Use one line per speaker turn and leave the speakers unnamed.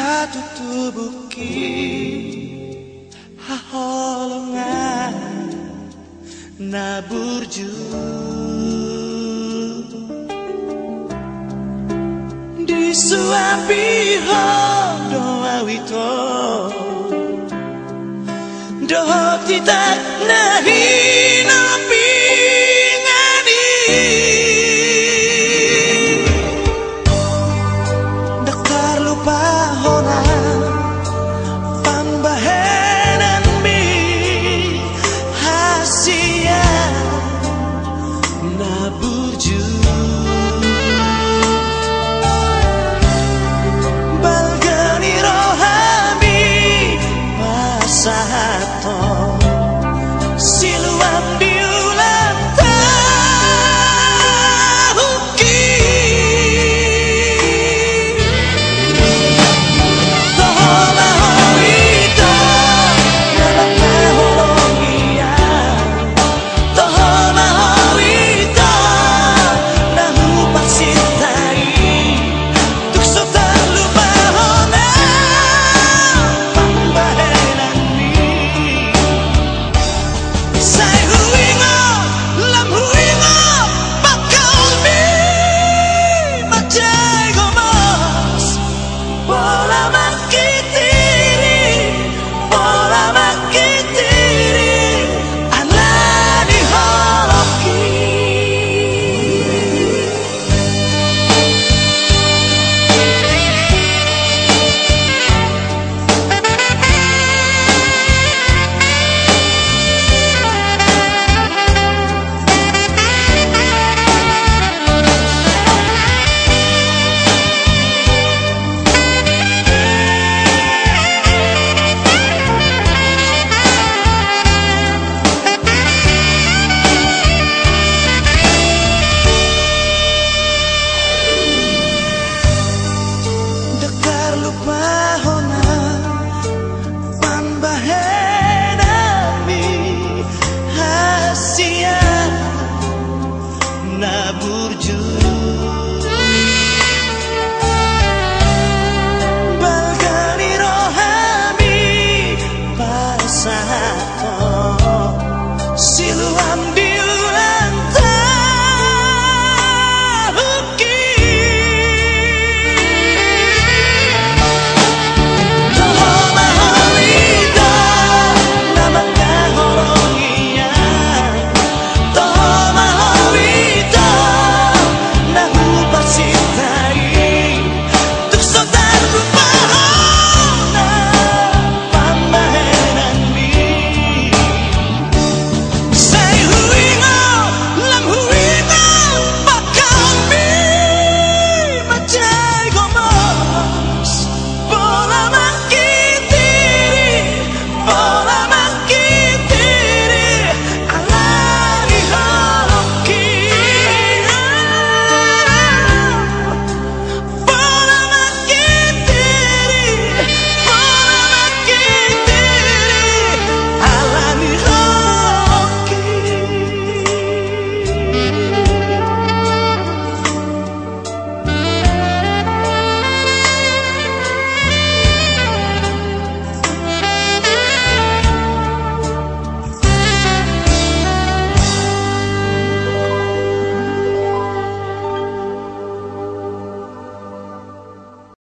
Ari hatu tubuki Haholongan Naburju Di suapi doa wito Doa tidak nahi time.